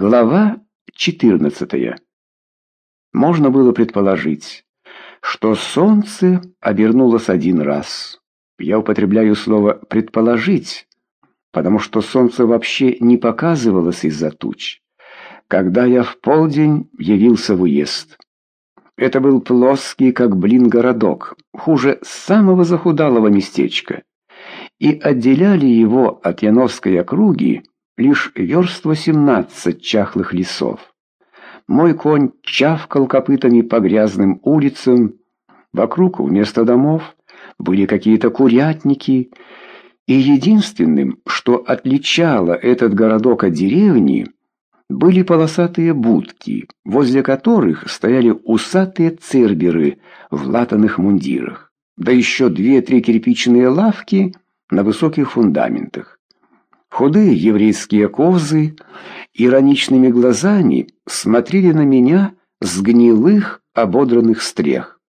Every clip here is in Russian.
Глава 14. Можно было предположить, что солнце обернулось один раз. Я употребляю слово «предположить», потому что солнце вообще не показывалось из-за туч. Когда я в полдень явился в уезд. Это был плоский, как блин, городок, хуже самого захудалого местечка. И отделяли его от Яновской округи лишь верст восемнадцать чахлых лесов. Мой конь чавкал копытами по грязным улицам. Вокруг вместо домов были какие-то курятники. И единственным, что отличало этот городок от деревни, были полосатые будки, возле которых стояли усатые церберы в латаных мундирах, да еще две-три кирпичные лавки на высоких фундаментах. Худые еврейские ковзы ироничными глазами смотрели на меня с гнилых ободранных стрех.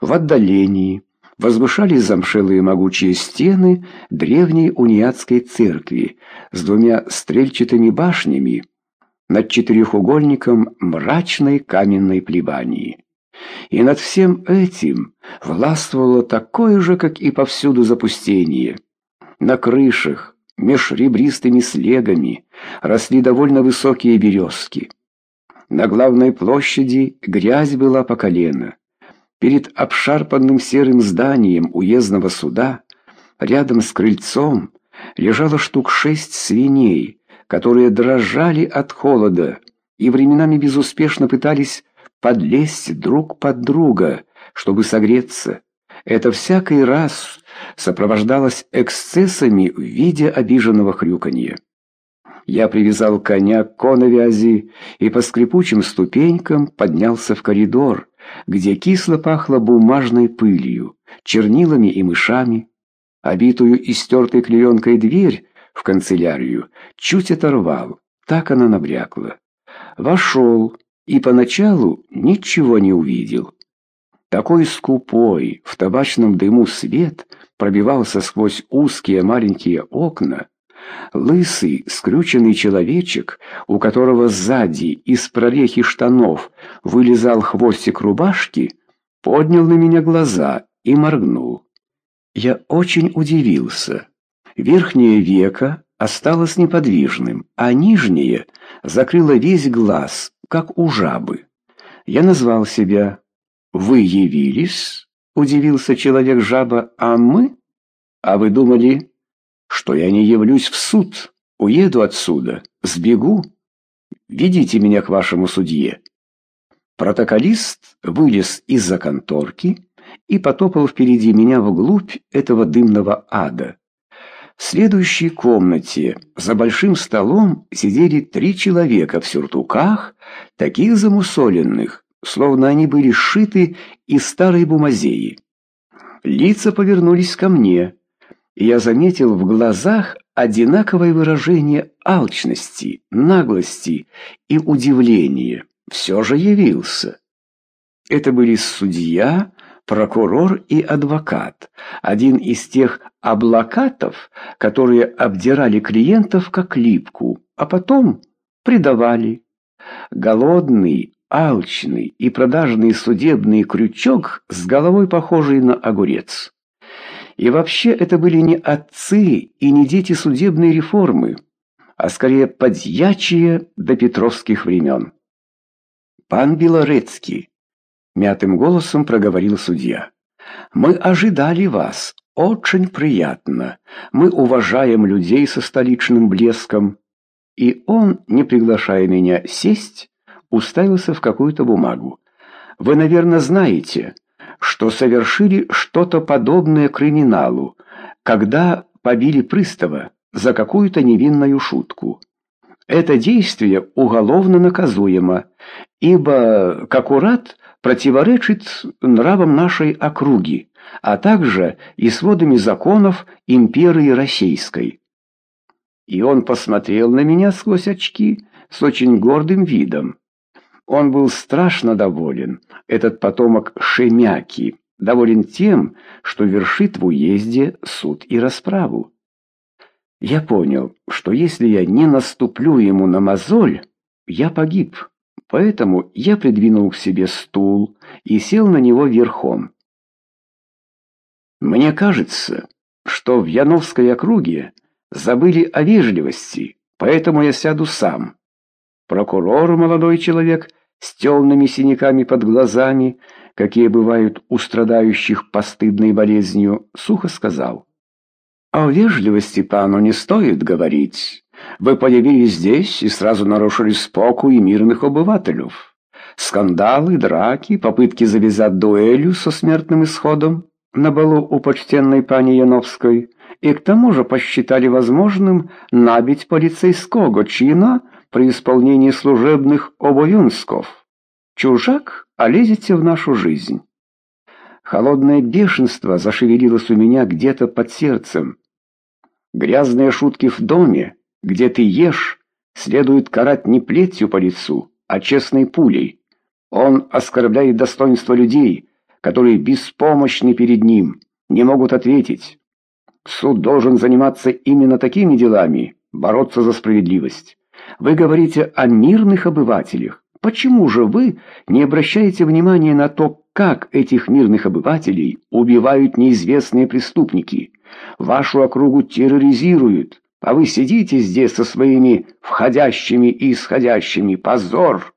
В отдалении возвышались замшелые могучие стены древней униатской церкви с двумя стрельчатыми башнями над четырехугольником мрачной каменной плебании. И над всем этим властвовало такое же, как и повсюду запустение. На крышах, меж ребристыми слегами росли довольно высокие березки. На главной площади грязь была по колено. Перед обшарпанным серым зданием уездного суда, рядом с крыльцом, лежало штук шесть свиней, которые дрожали от холода и временами безуспешно пытались подлезть друг под друга, чтобы согреться. Это всякий раз сопровождалось эксцессами в виде обиженного хрюканья. Я привязал коня к коновязи и по скрипучим ступенькам поднялся в коридор, где кисло пахло бумажной пылью, чернилами и мышами. Обитую истертой клеенкой дверь в канцелярию чуть оторвал, так она набрякла. Вошел и поначалу ничего не увидел. Такой скупой, в табачном дыму свет пробивался сквозь узкие маленькие окна. Лысый, скрюченный человечек, у которого сзади из прорехи штанов вылезал хвостик рубашки, поднял на меня глаза и моргнул. Я очень удивился. Верхнее веко осталось неподвижным, а нижнее закрыло весь глаз, как у жабы. Я назвал себя «Вы явились?» — удивился человек-жаба. «А мы? А вы думали, что я не явлюсь в суд? Уеду отсюда, сбегу? Ведите меня к вашему судье». Протоколист вылез из-за конторки и потопал впереди меня вглубь этого дымного ада. В следующей комнате за большим столом сидели три человека в сюртуках, таких замусоленных, словно они были сшиты из старой бумазеи. Лица повернулись ко мне, и я заметил в глазах одинаковое выражение алчности, наглости и удивления. Все же явился. Это были судья, прокурор и адвокат, один из тех облакатов, которые обдирали клиентов как липку, а потом предавали. Голодный, алчный и продажный судебный крючок с головой похожий на огурец. И вообще это были не отцы и не дети судебной реформы, а скорее подьячие до петровских времен. «Пан Белорецкий», — мятым голосом проговорил судья, — «мы ожидали вас, очень приятно. Мы уважаем людей со столичным блеском». И он, не приглашая меня сесть, уставился в какую-то бумагу. «Вы, наверное, знаете, что совершили что-то подобное криминалу, когда побили пристава за какую-то невинную шутку. Это действие уголовно наказуемо, ибо, как урад, противоречит нравам нашей округи, а также и сводами законов империи Российской». И он посмотрел на меня сквозь очки с очень гордым видом. Он был страшно доволен, этот потомок Шемяки, доволен тем, что вершит в уезде суд и расправу. Я понял, что если я не наступлю ему на мозоль, я погиб, поэтому я придвинул к себе стул и сел на него верхом. Мне кажется, что в Яновской округе забыли о вежливости, поэтому я сяду сам. Прокурор, молодой человек, с темными синяками под глазами, какие бывают у страдающих постыдной болезнью, сухо сказал. «О вежливости пану не стоит говорить. Вы появились здесь и сразу нарушили спокой мирных обывателей. Скандалы, драки, попытки завязать дуэлью со смертным исходом на балу у почтенной пани Яновской, и к тому же посчитали возможным набить полицейского чина при исполнении служебных обов'язков. Чужак, а лезете в нашу жизнь. Холодное бешенство зашевелилось у меня где-то под сердцем. Грязные шутки в доме, где ты ешь, следует карать не плетью по лицу, а честной пулей. Он оскорбляет достоинство людей, которые беспомощны перед ним, не могут ответить. Суд должен заниматься именно такими делами, бороться за справедливость. Вы говорите о мирных обывателях. Почему же вы не обращаете внимания на то, как этих мирных обывателей убивают неизвестные преступники? Вашу округу терроризируют, а вы сидите здесь со своими входящими и исходящими. Позор!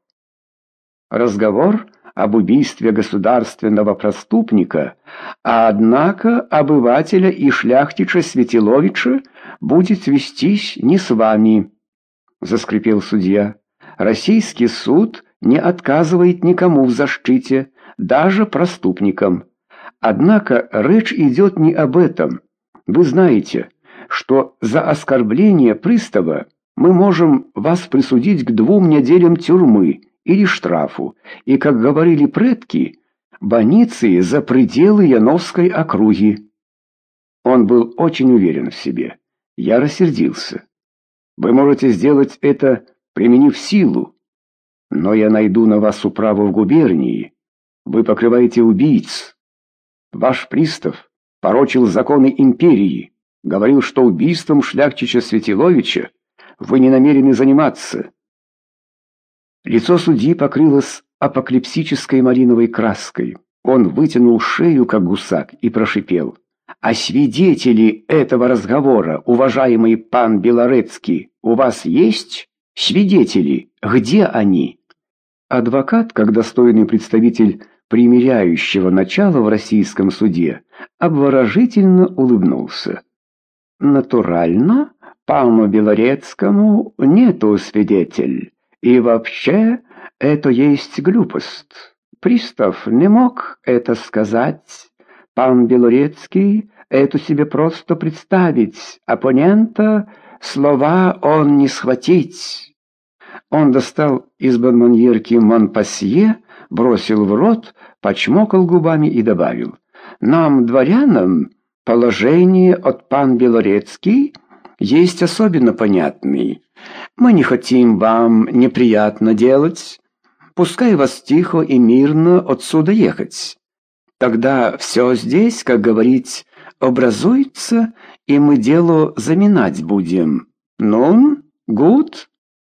Разговор об убийстве государственного преступника, а однако обывателя и шляхтича Светиловича будет вестись не с вами, — заскрипел судья. Российский суд не отказывает никому в защите, даже преступникам. Однако речь идет не об этом. Вы знаете, что за оскорбление пристава мы можем вас присудить к двум неделям тюрьмы, или штрафу, и, как говорили предки, больницы за пределы Яновской округи. Он был очень уверен в себе. Я рассердился. Вы можете сделать это, применив силу, но я найду на вас управу в губернии. Вы покрываете убийц. Ваш пристав порочил законы империи, говорил, что убийством шляхтича Светиловича вы не намерены заниматься. Лицо судьи покрылось апоклипсической малиновой краской. Он вытянул шею, как гусак, и прошипел. «А свидетели этого разговора, уважаемый пан Белорецкий, у вас есть свидетели? Где они?» Адвокат, как достойный представитель примиряющего начала в российском суде, обворожительно улыбнулся. «Натурально, пану Белорецкому нету свидетель». И вообще, это есть глупость. Пристав не мог это сказать. Пан Белорецкий это себе просто представить. Оппонента слова он не схватить. Он достал из бонбоньерки Монпасье, бросил в рот, почмокал губами и добавил. «Нам, дворянам, положение от пан Белорецкий есть особенно понятный. Мы не хотим вам неприятно делать. Пускай вас тихо и мирно отсюда ехать. Тогда все здесь, как говорить, образуется, и мы дело заминать будем. Ну, гуд?»